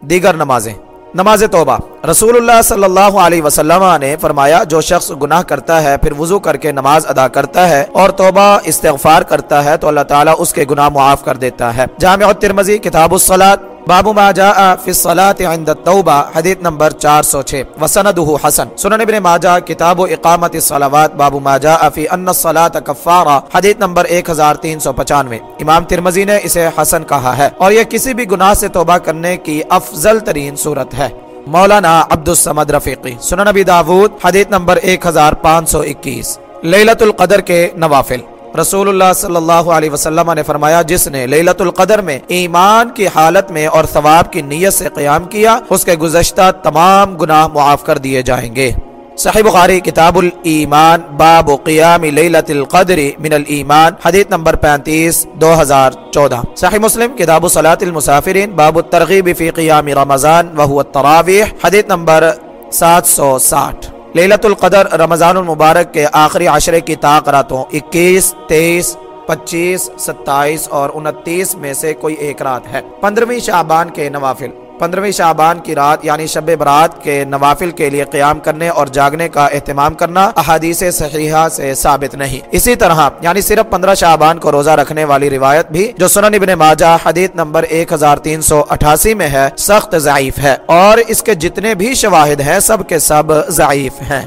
دیگر نمازیں۔ نماز توبہ۔ رسول اللہ صلی اللہ علیہ وسلم نے فرمایا، جو شخص گناہ کرتا ہے، پھر وضو کر کے نماز ادا کرتا ہے اور توبہ، استغفار کرتا ہے، تو اللہ تعالیٰ اس کے گناہ معاف کر دیتا ہے۔ جامع الترمذی، کتاب الصلاۃ باب ما جاء فی الصلاة عند التوبہ، حدیث نمبر 406 وسندہ حسن۔ سنن ابن ماجہ، کتاب اقامت الصلاوات باب ما جاء فی ان الصلاة کفارہ حدیث نمبر 1395 امام ترمذی نے اسے حسن کہا ہے۔ اور یہ کسی بھی گناہ سے توبہ کرنے کی افضل ترین صورت ہے۔ مولانا عبد السمد رفیقی۔ سنن ابی داود، حدیث نمبر 1521 لیلت القدر کے نوافل۔ رسول اللہ صلی اللہ علیہ وسلم نے فرمایا، جس نے لیلت القدر میں ایمان کی حالت میں اور ثواب کی نیت سے قیام کیا، اس کے گزشتہ تمام گناہ معاف کر دیے جائیں گے۔ صحیح بخاری، کتاب الایمان، باب قیام لیلت القدر من الایمان، حدیث نمبر 35 2014 صحیح مسلم، کتاب صلاة المسافرین، باب الترغیب فی قیام رمضان وهو التراویح، حدیث نمبر 760 لیلت القدر، رمضان المبارک کے آخری عشرے کی طاق راتوں، اکیس، تیئیس، پچیس، ستائیس اور انتیس میں سے کوئی ایک رات ہے۔ پندرہویں شعبان کے نوافل۔ پندرہویں شعبان کی رات یعنی شب برات کے نوافل کے لیے قیام کرنے اور جاگنے کا اہتمام کرنا احادیث صحیحہ سے ثابت نہیں۔ اسی طرح یعنی صرف پندرہ شعبان کو روزہ رکھنے والی روایت بھی جو سنن ابن ماجہ حدیث نمبر ایک ہزار تین سو اٹھاسی میں ہے، سخت ضعیف ہے اور اس کے جتنے بھی شواہد ہیں، سب کے سب ضعیف ہیں۔